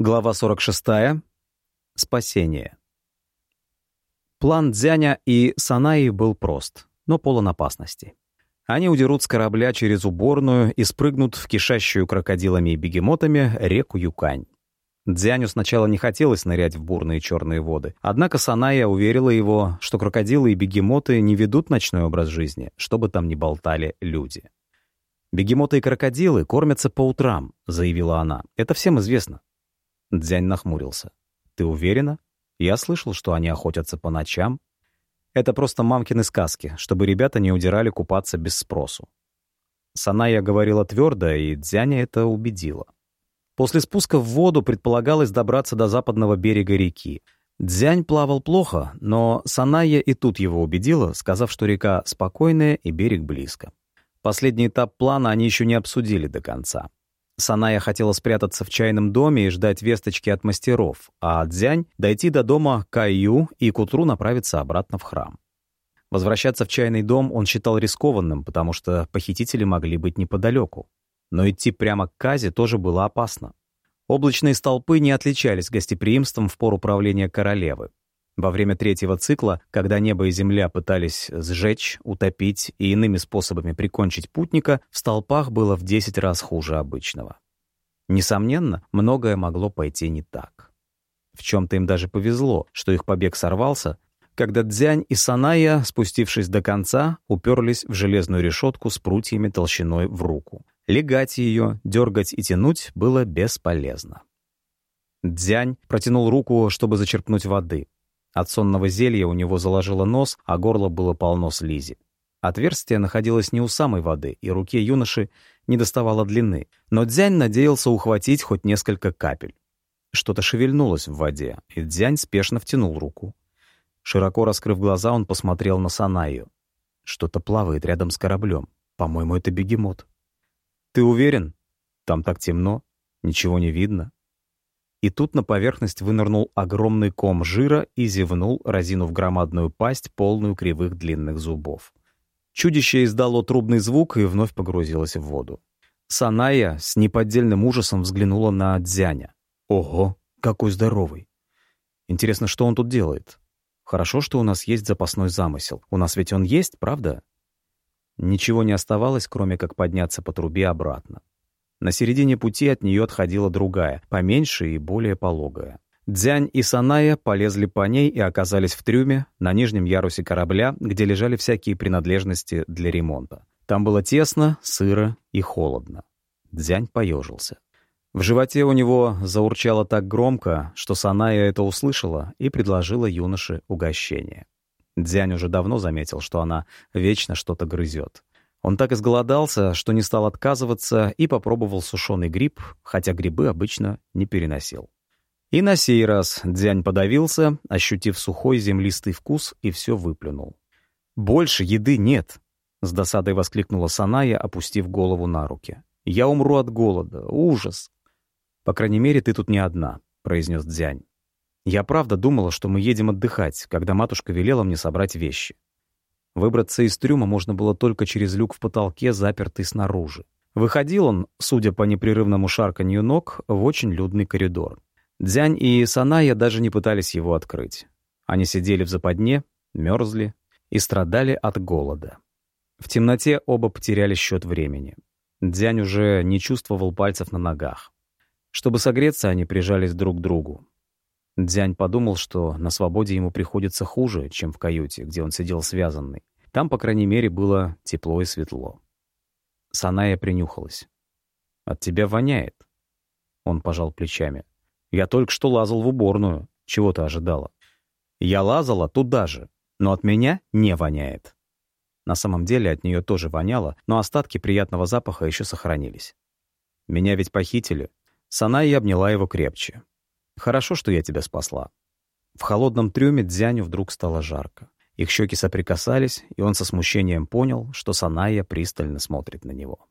Глава 46. Спасение. План Дзяня и Санаи был прост, но полон опасности. Они удерут с корабля через уборную и спрыгнут в кишащую крокодилами и бегемотами реку Юкань. Дзяню сначала не хотелось нырять в бурные черные воды, однако Саная уверила его, что крокодилы и бегемоты не ведут ночной образ жизни, чтобы там не болтали люди. «Бегемоты и крокодилы кормятся по утрам», — заявила она. «Это всем известно. Дзянь нахмурился. «Ты уверена? Я слышал, что они охотятся по ночам. Это просто мамкины сказки, чтобы ребята не удирали купаться без спросу». Саная говорила твердо, и Дзяня это убедила. После спуска в воду предполагалось добраться до западного берега реки. Дзянь плавал плохо, но Саная и тут его убедила, сказав, что река спокойная и берег близко. Последний этап плана они еще не обсудили до конца. Саная хотела спрятаться в чайном доме и ждать весточки от мастеров, а Дзянь — дойти до дома Кайю и к утру направиться обратно в храм. Возвращаться в чайный дом он считал рискованным, потому что похитители могли быть неподалеку. Но идти прямо к Казе тоже было опасно. Облачные столпы не отличались гостеприимством в пору правления королевы. Во время третьего цикла, когда небо и земля пытались сжечь, утопить и иными способами прикончить путника, в столпах было в 10 раз хуже обычного. Несомненно, многое могло пойти не так. В чем-то им даже повезло, что их побег сорвался, когда Дзянь и Саная, спустившись до конца, уперлись в железную решетку с прутьями толщиной в руку. Легать ее, дергать и тянуть было бесполезно. Дзянь протянул руку, чтобы зачерпнуть воды. От сонного зелья у него заложило нос, а горло было полно слизи. Отверстие находилось не у самой воды, и руке юноши не доставало длины, но Дзянь надеялся ухватить хоть несколько капель. Что-то шевельнулось в воде, и Дзянь спешно втянул руку. Широко раскрыв глаза, он посмотрел на Санаю. Что-то плавает рядом с кораблем. По-моему, это бегемот. «Ты уверен? Там так темно, ничего не видно». И тут на поверхность вынырнул огромный ком жира и зевнул, разинув громадную пасть, полную кривых длинных зубов. Чудище издало трубный звук и вновь погрузилось в воду. Саная с неподдельным ужасом взглянула на Дзяня. «Ого, какой здоровый! Интересно, что он тут делает? Хорошо, что у нас есть запасной замысел. У нас ведь он есть, правда?» Ничего не оставалось, кроме как подняться по трубе обратно. На середине пути от нее отходила другая, поменьше и более пологая. Дзянь и Саная полезли по ней и оказались в трюме, на нижнем ярусе корабля, где лежали всякие принадлежности для ремонта. Там было тесно, сыро и холодно. Дзянь поежился. В животе у него заурчало так громко, что Саная это услышала и предложила юноше угощение. Дзянь уже давно заметил, что она вечно что-то грызет. Он так изголодался, что не стал отказываться и попробовал сушеный гриб, хотя грибы обычно не переносил. И на сей раз Дзянь подавился, ощутив сухой землистый вкус, и все выплюнул. «Больше еды нет!» — с досадой воскликнула Саная, опустив голову на руки. «Я умру от голода. Ужас!» «По крайней мере, ты тут не одна», — произнес Дзянь. «Я правда думала, что мы едем отдыхать, когда матушка велела мне собрать вещи. Выбраться из трюма можно было только через люк в потолке, запертый снаружи. Выходил он, судя по непрерывному шарканью ног, в очень людный коридор. Дзянь и Саная даже не пытались его открыть. Они сидели в западне, мерзли и страдали от голода. В темноте оба потеряли счет времени. Дзянь уже не чувствовал пальцев на ногах. Чтобы согреться, они прижались друг к другу. Дзянь подумал, что на свободе ему приходится хуже, чем в каюте, где он сидел связанный. Там, по крайней мере, было тепло и светло. Саная принюхалась. «От тебя воняет». Он пожал плечами. «Я только что лазал в уборную. Чего ты ожидала?» «Я лазала туда же, но от меня не воняет». На самом деле от нее тоже воняло, но остатки приятного запаха еще сохранились. «Меня ведь похитили». Саная обняла его крепче. Хорошо, что я тебя спасла». В холодном трюме Дзяню вдруг стало жарко. Их щеки соприкасались, и он со смущением понял, что Саная пристально смотрит на него.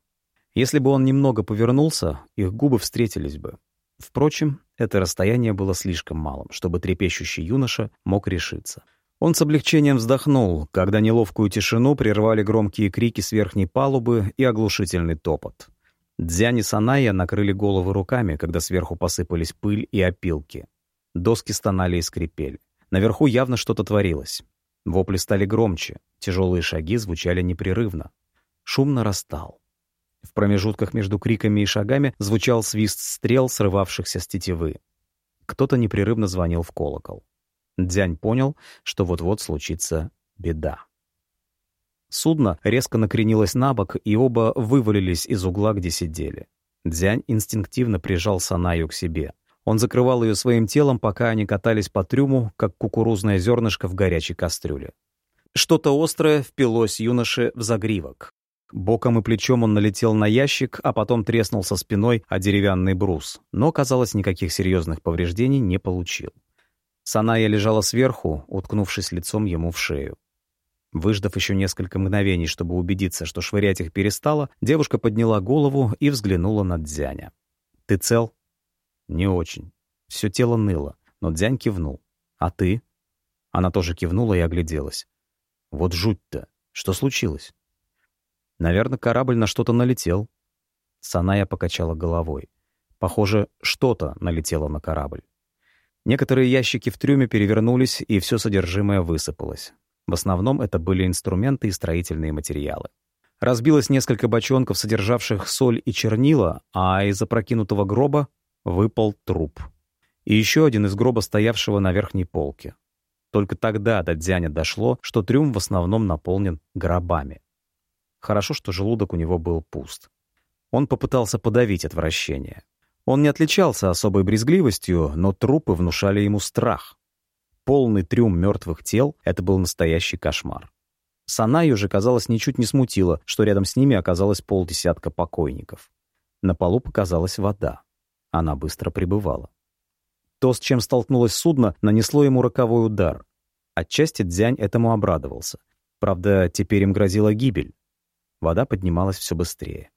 Если бы он немного повернулся, их губы встретились бы. Впрочем, это расстояние было слишком малым, чтобы трепещущий юноша мог решиться. Он с облегчением вздохнул, когда неловкую тишину прервали громкие крики с верхней палубы и оглушительный топот. Дзянь и Саная накрыли головы руками, когда сверху посыпались пыль и опилки. Доски стонали и скрипели. Наверху явно что-то творилось. Вопли стали громче, тяжелые шаги звучали непрерывно. Шум нарастал. В промежутках между криками и шагами звучал свист стрел, срывавшихся с тетивы. Кто-то непрерывно звонил в колокол. Дзянь понял, что вот-вот случится беда. Судно резко накренилось на бок, и оба вывалились из угла, где сидели. Дзянь инстинктивно прижал Санаю к себе. Он закрывал ее своим телом, пока они катались по трюму, как кукурузное зернышко в горячей кастрюле. Что-то острое впилось юноше в загривок. Боком и плечом он налетел на ящик, а потом треснулся спиной о деревянный брус, но, казалось, никаких серьезных повреждений не получил. Саная лежала сверху, уткнувшись лицом ему в шею. Выждав еще несколько мгновений, чтобы убедиться, что швырять их перестала, девушка подняла голову и взглянула на Дзяня. «Ты цел?» «Не очень. Все тело ныло, но Дзянь кивнул. А ты?» Она тоже кивнула и огляделась. «Вот жуть-то! Что случилось?» Наверное, корабль на что-то налетел. Саная покачала головой. Похоже, что-то налетело на корабль. Некоторые ящики в трюме перевернулись, и все содержимое высыпалось. В основном это были инструменты и строительные материалы. Разбилось несколько бочонков, содержавших соль и чернила, а из опрокинутого гроба выпал труп. И еще один из гроба, стоявшего на верхней полке. Только тогда до Дзяня дошло, что трюм в основном наполнен гробами. Хорошо, что желудок у него был пуст. Он попытался подавить отвращение. Он не отличался особой брезгливостью, но трупы внушали ему страх. Полный трюм мертвых тел — это был настоящий кошмар. Санаю же, казалось, ничуть не смутило, что рядом с ними оказалось полдесятка покойников. На полу показалась вода. Она быстро прибывала. То, с чем столкнулось судно, нанесло ему роковой удар. Отчасти Дзянь этому обрадовался. Правда, теперь им грозила гибель. Вода поднималась все быстрее.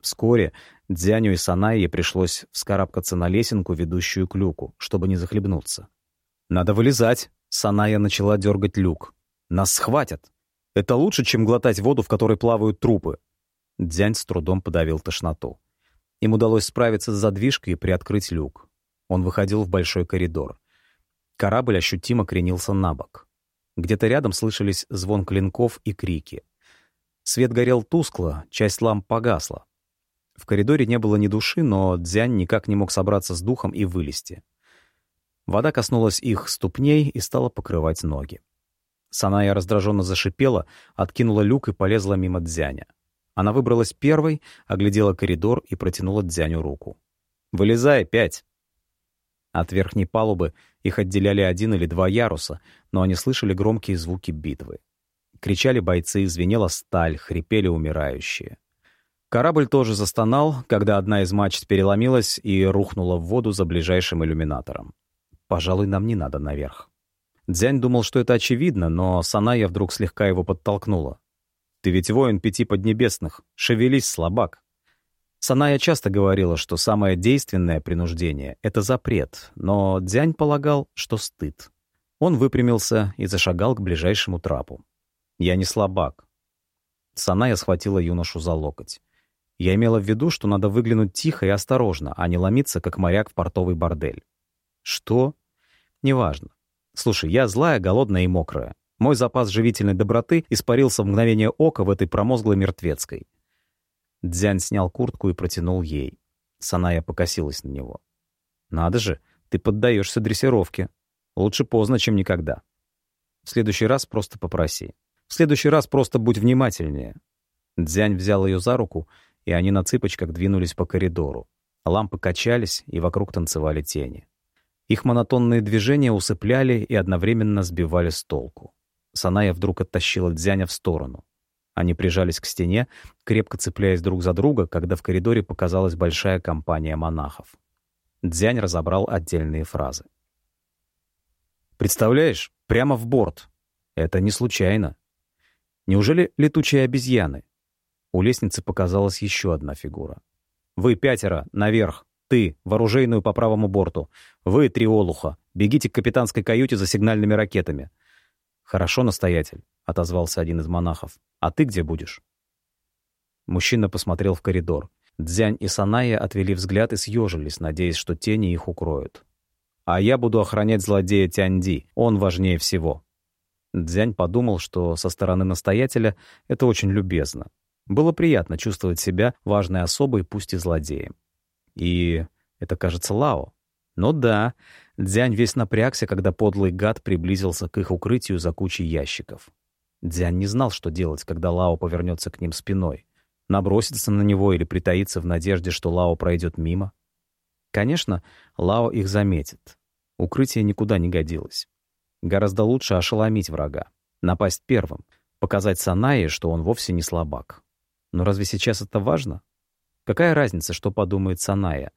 Вскоре Дзяню и Санайе пришлось вскарабкаться на лесенку, ведущую к люку, чтобы не захлебнуться. «Надо вылезать!» — Саная начала дергать люк. «Нас схватят! Это лучше, чем глотать воду, в которой плавают трупы!» Дзянь с трудом подавил тошноту. Им удалось справиться с задвижкой и приоткрыть люк. Он выходил в большой коридор. Корабль ощутимо кренился на бок. Где-то рядом слышались звон клинков и крики — Свет горел тускло, часть ламп погасла. В коридоре не было ни души, но Дзянь никак не мог собраться с духом и вылезти. Вода коснулась их ступней и стала покрывать ноги. Саная раздраженно зашипела, откинула люк и полезла мимо Дзяня. Она выбралась первой, оглядела коридор и протянула Дзяню руку. «Вылезай, пять!» От верхней палубы их отделяли один или два яруса, но они слышали громкие звуки битвы. Кричали бойцы, звенела сталь, хрипели умирающие. Корабль тоже застонал, когда одна из мачт переломилась и рухнула в воду за ближайшим иллюминатором. «Пожалуй, нам не надо наверх». Дзянь думал, что это очевидно, но Саная вдруг слегка его подтолкнула. «Ты ведь воин пяти поднебесных. Шевелись, слабак». Саная часто говорила, что самое действенное принуждение — это запрет, но Дзянь полагал, что стыд. Он выпрямился и зашагал к ближайшему трапу. Я не слабак. Саная схватила юношу за локоть. Я имела в виду, что надо выглянуть тихо и осторожно, а не ломиться, как моряк в портовый бордель. Что? Неважно. Слушай, я злая, голодная и мокрая. Мой запас живительной доброты испарился в мгновение ока в этой промозглой мертвецкой. Дзянь снял куртку и протянул ей. Саная покосилась на него. «Надо же, ты поддаешься дрессировке. Лучше поздно, чем никогда. В следующий раз просто попроси. В следующий раз просто будь внимательнее». Дзянь взял ее за руку, и они на цыпочках двинулись по коридору. Лампы качались, и вокруг танцевали тени. Их монотонные движения усыпляли и одновременно сбивали с толку. Саная вдруг оттащила Дзяня в сторону. Они прижались к стене, крепко цепляясь друг за друга, когда в коридоре показалась большая компания монахов. Дзянь разобрал отдельные фразы. «Представляешь, прямо в борт. Это не случайно. Неужели летучие обезьяны? У лестницы показалась еще одна фигура. «Вы пятеро, наверх! Ты, вооружейную по правому борту! Вы, три олуха! Бегите к капитанской каюте за сигнальными ракетами!» «Хорошо, настоятель», — отозвался один из монахов. «А ты где будешь?» Мужчина посмотрел в коридор. Дзянь и Саная отвели взгляд и съежились, надеясь, что тени их укроют. «А я буду охранять злодея Тяньди, он важнее всего». Дзянь подумал, что со стороны настоятеля это очень любезно. Было приятно чувствовать себя важной особой, пусть и злодеем. И это, кажется, Лао. Но да, Дзянь весь напрягся, когда подлый гад приблизился к их укрытию за кучей ящиков. Дзянь не знал, что делать, когда Лао повернется к ним спиной. Наброситься на него или притаиться в надежде, что Лао пройдет мимо. Конечно, Лао их заметит. Укрытие никуда не годилось. Гораздо лучше ошеломить врага, напасть первым, показать Санае, что он вовсе не слабак. Но разве сейчас это важно? Какая разница, что подумает Саная?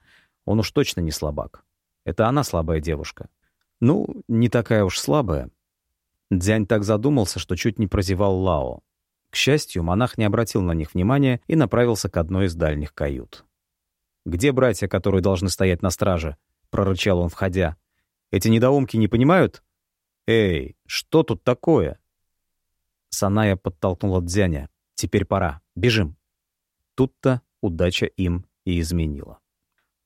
Он уж точно не слабак. Это она слабая девушка. Ну, не такая уж слабая. Дзянь так задумался, что чуть не прозевал Лао. К счастью, монах не обратил на них внимания и направился к одной из дальних кают. «Где братья, которые должны стоять на страже?» — прорычал он, входя. «Эти недоумки не понимают?» «Эй, что тут такое?» Саная подтолкнула Дзяня. «Теперь пора. Бежим». Тут-то удача им и изменила.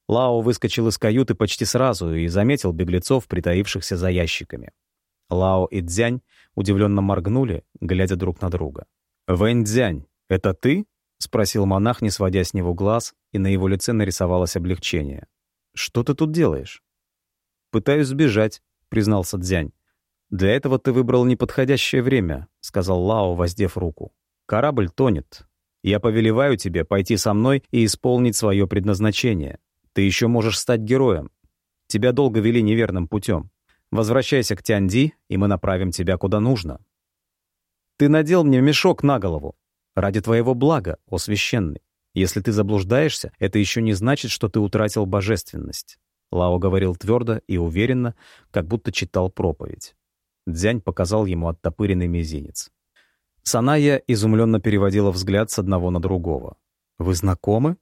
Лао выскочил из каюты почти сразу и заметил беглецов, притаившихся за ящиками. Лао и Дзянь удивленно моргнули, глядя друг на друга. «Вэнь Дзянь, это ты?» — спросил монах, не сводя с него глаз, и на его лице нарисовалось облегчение. «Что ты тут делаешь?» «Пытаюсь сбежать», — признался Дзянь. «Для этого ты выбрал неподходящее время», — сказал Лао, воздев руку. «Корабль тонет. Я повелеваю тебе пойти со мной и исполнить свое предназначение. Ты еще можешь стать героем. Тебя долго вели неверным путем. Возвращайся к Тяньди, и мы направим тебя куда нужно. Ты надел мне мешок на голову. Ради твоего блага, о священный. Если ты заблуждаешься, это еще не значит, что ты утратил божественность. Лао говорил твердо и уверенно, как будто читал проповедь. Дзянь показал ему оттопыренный мизинец. Саная изумленно переводила взгляд с одного на другого. «Вы знакомы?»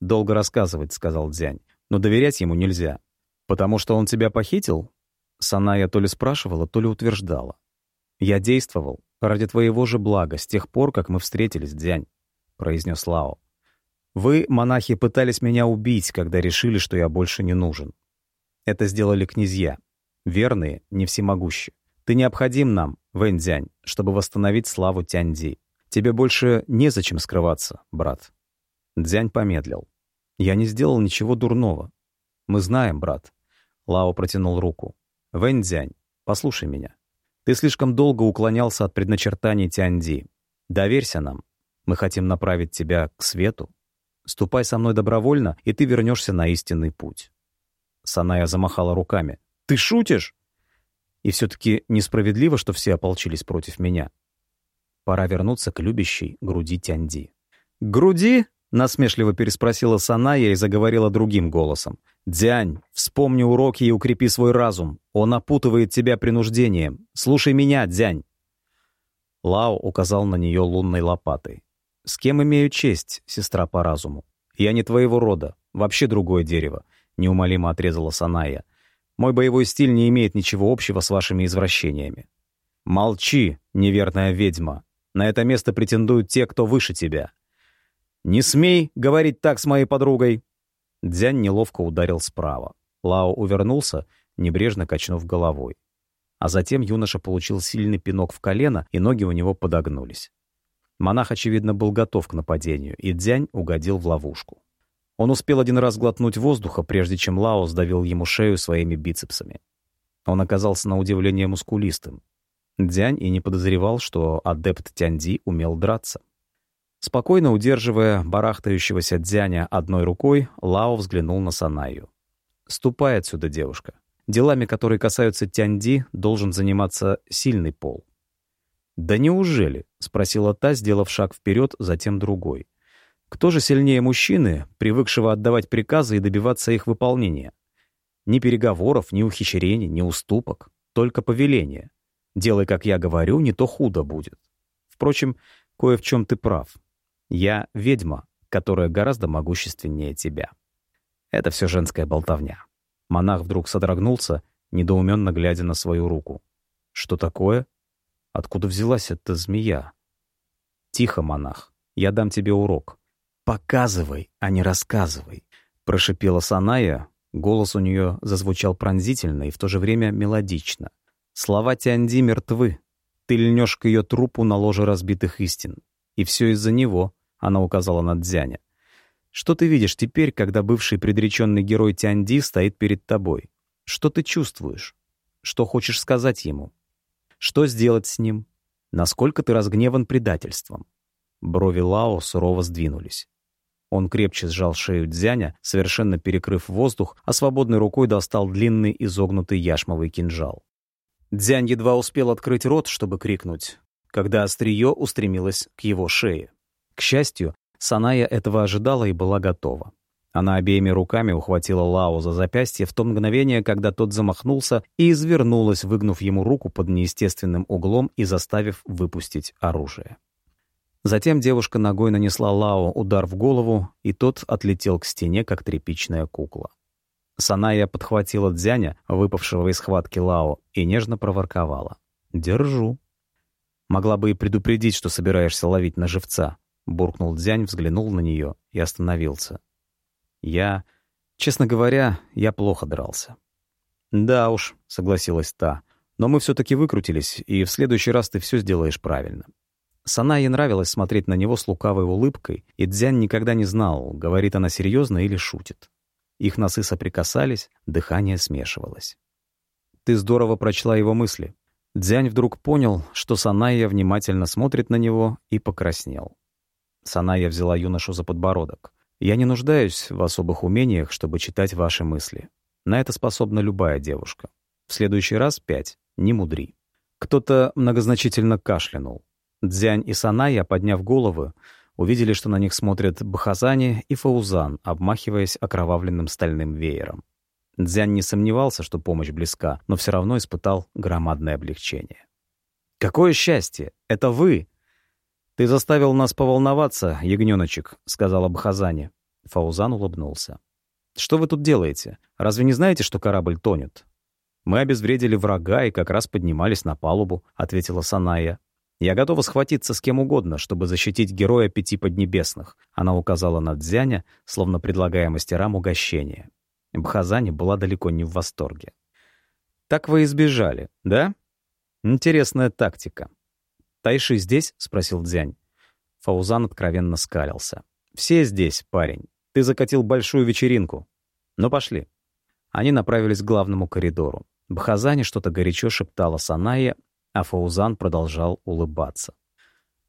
«Долго рассказывать», — сказал Дзянь. «Но доверять ему нельзя. Потому что он тебя похитил?» Саная то ли спрашивала, то ли утверждала. «Я действовал ради твоего же блага с тех пор, как мы встретились, Дзянь», — произнес Лао. «Вы, монахи, пытались меня убить, когда решили, что я больше не нужен. Это сделали князья. Верные, не всемогущие. Ты необходим нам, Вэньцзянь, чтобы восстановить славу Тяньди. Тебе больше незачем скрываться, брат». Дзянь помедлил. «Я не сделал ничего дурного. Мы знаем, брат». Лао протянул руку. «Вэньцзянь, послушай меня. Ты слишком долго уклонялся от предначертаний Тяньди. Доверься нам. Мы хотим направить тебя к свету. Ступай со мной добровольно, и ты вернешься на истинный путь». Саная замахала руками. «Ты шутишь?» «И все-таки несправедливо, что все ополчились против меня. Пора вернуться к любящей груди Тяньди». «Груди?» — насмешливо переспросила Саная и заговорила другим голосом. «Дзянь, вспомни уроки и укрепи свой разум. Он опутывает тебя принуждением. Слушай меня, Дзянь!» Лао указал на нее лунной лопатой. «С кем имею честь, сестра по разуму? Я не твоего рода, вообще другое дерево», — неумолимо отрезала Саная. «Мой боевой стиль не имеет ничего общего с вашими извращениями». «Молчи, неверная ведьма. На это место претендуют те, кто выше тебя. «Не смей говорить так с моей подругой!» Дзянь неловко ударил справа. Лао увернулся, небрежно качнув головой. А затем юноша получил сильный пинок в колено, и ноги у него подогнулись. Монах, очевидно, был готов к нападению, и Дзянь угодил в ловушку. Он успел один раз глотнуть воздуха, прежде чем Лао сдавил ему шею своими бицепсами. Он оказался на удивление мускулистым. Дзянь и не подозревал, что адепт Тяньди умел драться. Спокойно удерживая барахтающегося Дзяня одной рукой, Лао взглянул на Санаю. «Ступай отсюда, девушка. Делами, которые касаются Тяньди, должен заниматься сильный пол». «Да неужели?» — спросила та, сделав шаг вперед, затем другой. «Кто же сильнее мужчины, привыкшего отдавать приказы и добиваться их выполнения? Ни переговоров, ни ухищрений, ни уступок, только повеление. Делай, как я говорю, не то худо будет. Впрочем, кое в чем ты прав. Я ведьма, которая гораздо могущественнее тебя. Это все женская болтовня. Монах вдруг содрогнулся, недоуменно глядя на свою руку. Что такое? Откуда взялась эта змея? Тихо, монах. Я дам тебе урок. «Показывай, а не рассказывай», — прошипела Саная. Голос у нее зазвучал пронзительно и в то же время мелодично. «Слова Тянди мертвы. Ты льнешь к ее трупу на ложе разбитых истин. И все из-за него», — она указала на Дзяня. «Что ты видишь теперь, когда бывший предреченный герой Тянди стоит перед тобой? Что ты чувствуешь? Что хочешь сказать ему? Что сделать с ним? Насколько ты разгневан предательством?» Брови Лао сурово сдвинулись. Он крепче сжал шею Дзяня, совершенно перекрыв воздух, а свободной рукой достал длинный изогнутый яшмовый кинжал. Дзянь едва успел открыть рот, чтобы крикнуть, когда острие устремилось к его шее. К счастью, Саная этого ожидала и была готова. Она обеими руками ухватила Лао за запястье в то мгновение, когда тот замахнулся и извернулась, выгнув ему руку под неестественным углом и заставив выпустить оружие. Затем девушка ногой нанесла Лао удар в голову, и тот отлетел к стене, как тряпичная кукла. Саная подхватила Дзяня, выпавшего из схватки Лао, и нежно проворковала. «Держу». «Могла бы и предупредить, что собираешься ловить на живца», — буркнул Дзянь, взглянул на нее и остановился. «Я... Честно говоря, я плохо дрался». «Да уж», — согласилась та, — «но мы все таки выкрутились, и в следующий раз ты все сделаешь правильно. Санае нравилось смотреть на него с лукавой улыбкой, и Дзянь никогда не знал, говорит она серьезно или шутит. Их носы соприкасались, дыхание смешивалось. «Ты здорово прочла его мысли». Дзянь вдруг понял, что Саная внимательно смотрит на него и покраснел. Саная взяла юношу за подбородок. «Я не нуждаюсь в особых умениях, чтобы читать ваши мысли. На это способна любая девушка. В следующий раз пять, не мудри». Кто-то многозначительно кашлянул. Дзянь и Саная, подняв головы, увидели, что на них смотрят Бахазани и Фаузан, обмахиваясь окровавленным стальным веером. Дзянь не сомневался, что помощь близка, но все равно испытал громадное облегчение. «Какое счастье! Это вы!» «Ты заставил нас поволноваться, ягненочек», — сказала Бахазани. Фаузан улыбнулся. «Что вы тут делаете? Разве не знаете, что корабль тонет?» «Мы обезвредили врага и как раз поднимались на палубу», — ответила Саная. «Я готова схватиться с кем угодно, чтобы защитить героя пяти поднебесных», она указала на Дзяня, словно предлагая мастерам угощение. Бхазани была далеко не в восторге. «Так вы избежали, да? Интересная тактика». «Тайши здесь?» — спросил Дзянь. Фаузан откровенно скалился. «Все здесь, парень. Ты закатил большую вечеринку. Ну, пошли». Они направились к главному коридору. Бхазани что-то горячо шептала Санае, а Фаузан продолжал улыбаться.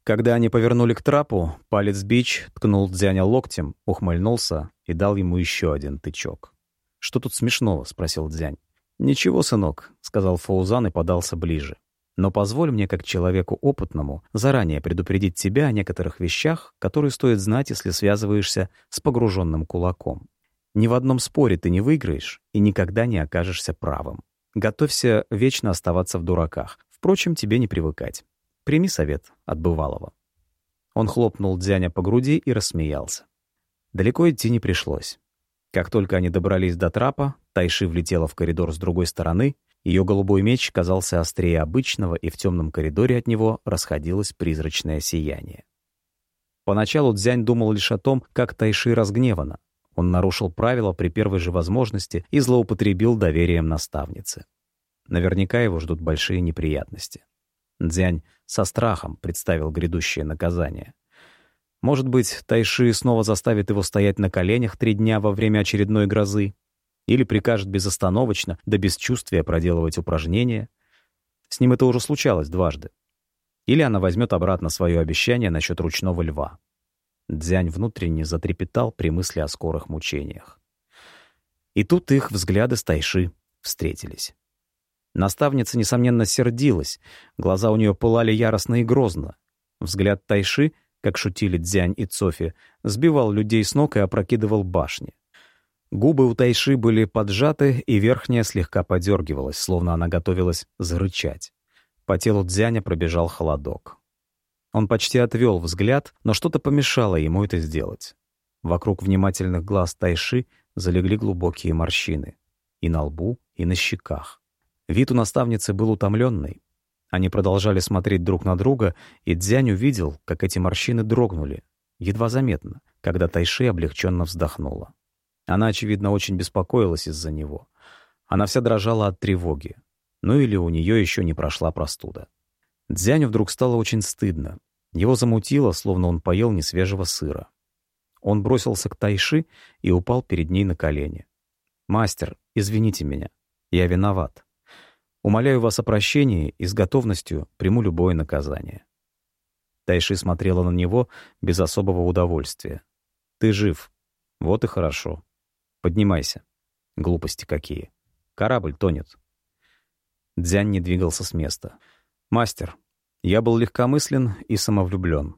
Когда они повернули к трапу, палец Бич ткнул Дзяня локтем, ухмыльнулся и дал ему еще один тычок. «Что тут смешного?» — спросил Дзянь. «Ничего, сынок», — сказал Фаузан и подался ближе. «Но позволь мне, как человеку опытному, заранее предупредить тебя о некоторых вещах, которые стоит знать, если связываешься с погруженным кулаком. Ни в одном споре ты не выиграешь и никогда не окажешься правым. Готовься вечно оставаться в дураках, Впрочем, тебе не привыкать. Прими совет от бывалого. Он хлопнул Дзяня по груди и рассмеялся. Далеко идти не пришлось. Как только они добрались до трапа, Тайши влетела в коридор с другой стороны, ее голубой меч казался острее обычного, и в темном коридоре от него расходилось призрачное сияние. Поначалу Дзянь думал лишь о том, как Тайши разгневана. Он нарушил правила при первой же возможности и злоупотребил доверием наставницы. Наверняка его ждут большие неприятности. Дзянь со страхом представил грядущее наказание. Может быть, Тайши снова заставит его стоять на коленях три дня во время очередной грозы или прикажет безостановочно до бесчувствия проделывать упражнения. С ним это уже случалось дважды. Или она возьмет обратно свое обещание насчет ручного льва. Дзянь внутренне затрепетал при мысли о скорых мучениях. И тут их взгляды с Тайши встретились. Наставница, несомненно, сердилась. Глаза у нее пылали яростно и грозно. Взгляд Тайши, как шутили Дзянь и Цофи, сбивал людей с ног и опрокидывал башни. Губы у Тайши были поджаты, и верхняя слегка подергивалась, словно она готовилась зарычать. По телу Дзяня пробежал холодок. Он почти отвел взгляд, но что-то помешало ему это сделать. Вокруг внимательных глаз Тайши залегли глубокие морщины. И на лбу, и на щеках. Вид у наставницы был утомленный. Они продолжали смотреть друг на друга, и Дзянь увидел, как эти морщины дрогнули. Едва заметно, когда Тайши облегченно вздохнула. Она, очевидно, очень беспокоилась из-за него. Она вся дрожала от тревоги. Ну или у нее еще не прошла простуда. Дзяню вдруг стало очень стыдно. Его замутило, словно он поел несвежего сыра. Он бросился к Тайши и упал перед ней на колени. «Мастер, извините меня. Я виноват. Умоляю вас о прощении и с готовностью приму любое наказание». Тайши смотрела на него без особого удовольствия. «Ты жив. Вот и хорошо. Поднимайся. Глупости какие. Корабль тонет». Дзянь не двигался с места. «Мастер, я был легкомыслен и самовлюблен.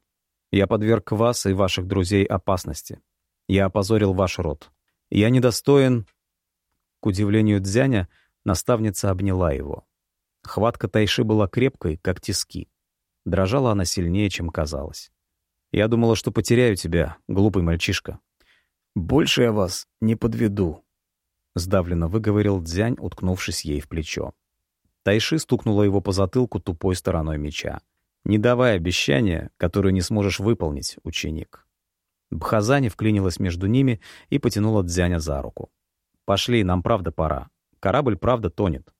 Я подверг вас и ваших друзей опасности. Я опозорил ваш род. Я недостоин...» К удивлению Дзяня, наставница обняла его. Хватка Тайши была крепкой, как тиски. Дрожала она сильнее, чем казалось. «Я думала, что потеряю тебя, глупый мальчишка». «Больше я вас не подведу», — сдавленно выговорил Дзянь, уткнувшись ей в плечо. Тайши стукнула его по затылку тупой стороной меча. «Не давай обещания, которые не сможешь выполнить, ученик». Бхазани вклинилась между ними и потянула Дзяня за руку. «Пошли, нам правда пора. Корабль правда тонет».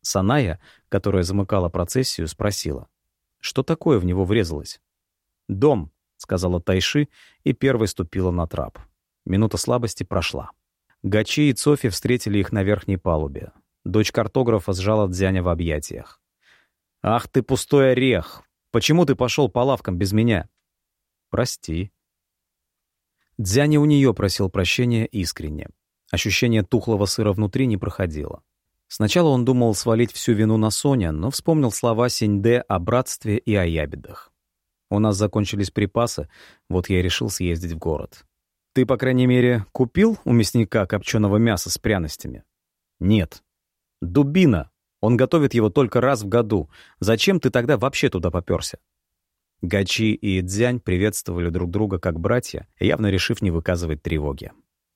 Саная, которая замыкала процессию, спросила. Что такое в него врезалось? «Дом», — сказала Тайши и первой ступила на трап. Минута слабости прошла. Гачи и Цофи встретили их на верхней палубе. Дочь картографа сжала Дзяня в объятиях. «Ах ты пустой орех! Почему ты пошел по лавкам без меня?» «Прости». Дзяня у нее просил прощения искренне. Ощущение тухлого сыра внутри не проходило. Сначала он думал свалить всю вину на Соня, но вспомнил слова Синьде о братстве и о ябедах. «У нас закончились припасы, вот я и решил съездить в город». «Ты, по крайней мере, купил у мясника копченого мяса с пряностями?» «Нет». «Дубина! Он готовит его только раз в году. Зачем ты тогда вообще туда попёрся?» Гачи и Дзянь приветствовали друг друга как братья, явно решив не выказывать тревоги.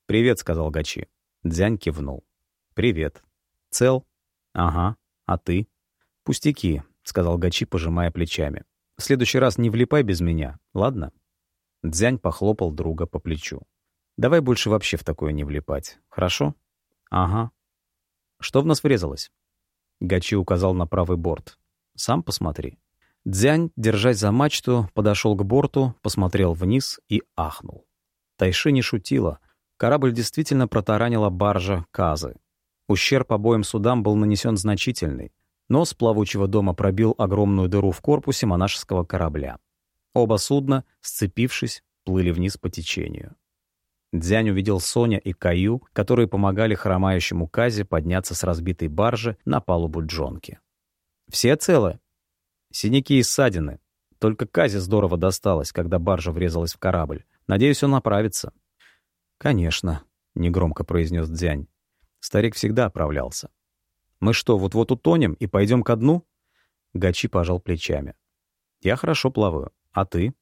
«Привет», — сказал Гачи. Дзянь кивнул. «Привет». «Цел?» «Ага. А ты?» «Пустяки», — сказал Гачи, пожимая плечами. «В следующий раз не влипай без меня, ладно?» Дзянь похлопал друга по плечу. «Давай больше вообще в такое не влипать, хорошо?» «Ага». «Что в нас врезалось?» Гачи указал на правый борт. «Сам посмотри». Дзянь, держась за мачту, подошел к борту, посмотрел вниз и ахнул. Тайши не шутила. Корабль действительно протаранила баржа Казы. Ущерб обоим судам был нанесен значительный. Нос плавучего дома пробил огромную дыру в корпусе монашеского корабля. Оба судна, сцепившись, плыли вниз по течению. Дзянь увидел Соня и Каю, которые помогали хромающему Казе подняться с разбитой баржи на палубу Джонки. «Все целы?» «Синяки и ссадины. Только Казе здорово досталось, когда баржа врезалась в корабль. Надеюсь, он оправится». «Конечно», — негромко произнес Дзянь. Старик всегда оправлялся. «Мы что, вот-вот утонем и пойдем ко дну?» Гачи пожал плечами. «Я хорошо плаваю. А ты?»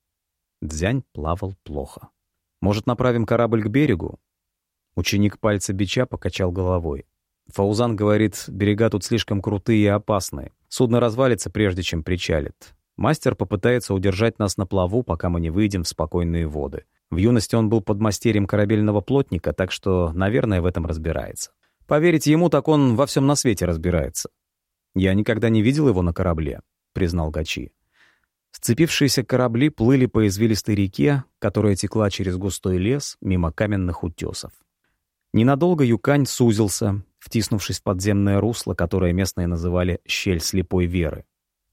Дзянь плавал плохо. «Может, направим корабль к берегу?» Ученик пальца бича покачал головой. Фаузан говорит, берега тут слишком крутые и опасные. Судно развалится, прежде чем причалит. Мастер попытается удержать нас на плаву, пока мы не выйдем в спокойные воды. В юности он был подмастерьем корабельного плотника, так что, наверное, в этом разбирается. Поверить ему, так он во всем на свете разбирается. Я никогда не видел его на корабле, признал Гачи. Сцепившиеся корабли плыли по извилистой реке, которая текла через густой лес мимо каменных утесов. Ненадолго Юкань сузился, втиснувшись в подземное русло, которое местные называли «щель слепой веры».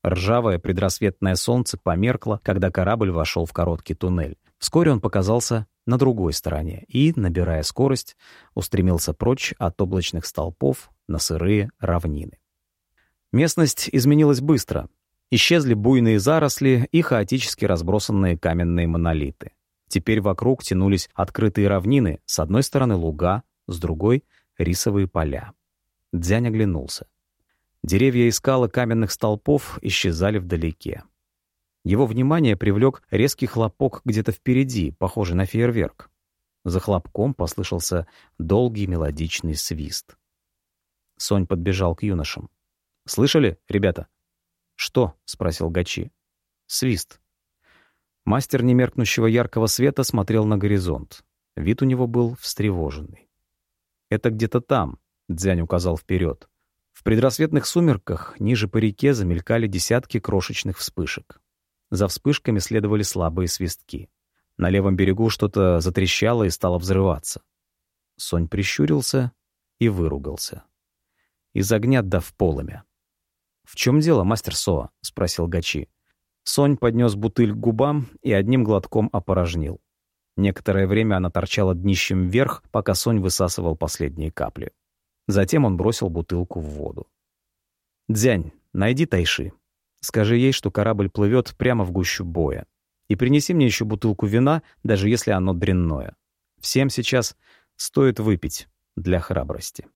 Ржавое предрассветное солнце померкло, когда корабль вошел в короткий туннель. Вскоре он показался на другой стороне и, набирая скорость, устремился прочь от облачных столпов на сырые равнины. Местность изменилась быстро. Исчезли буйные заросли и хаотически разбросанные каменные монолиты. Теперь вокруг тянулись открытые равнины, с одной стороны луга, с другой — рисовые поля. Дзянь оглянулся. Деревья и скалы каменных столпов исчезали вдалеке. Его внимание привлек резкий хлопок где-то впереди, похожий на фейерверк. За хлопком послышался долгий мелодичный свист. Сонь подбежал к юношам. «Слышали, ребята?» «Что?» — спросил Гачи. «Свист». Мастер немеркнущего яркого света смотрел на горизонт. Вид у него был встревоженный. «Это где-то там», — Дзянь указал вперед. В предрассветных сумерках ниже по реке замелькали десятки крошечных вспышек. За вспышками следовали слабые свистки. На левом берегу что-то затрещало и стало взрываться. Сонь прищурился и выругался. Из огня дав полымя. «В чем дело, мастер Со?» — спросил Гачи. Сонь поднес бутыль к губам и одним глотком опорожнил. Некоторое время она торчала днищем вверх, пока Сонь высасывал последние капли. Затем он бросил бутылку в воду. «Дзянь, найди Тайши. Скажи ей, что корабль плывет прямо в гущу боя. И принеси мне еще бутылку вина, даже если оно дрянное. Всем сейчас стоит выпить для храбрости».